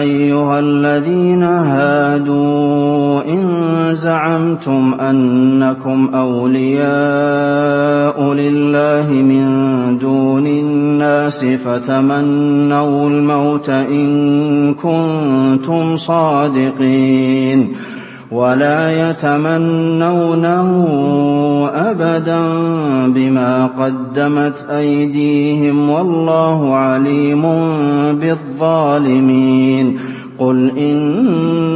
أيها الذين هادوا إن زعمتم أنكم أولياء لله من دون الناس فتمنوا الموت إن كنتم صادقين ولا يتمنونه أبدا بما قدمت أيديهم والله عليم بالظالمين. قل إن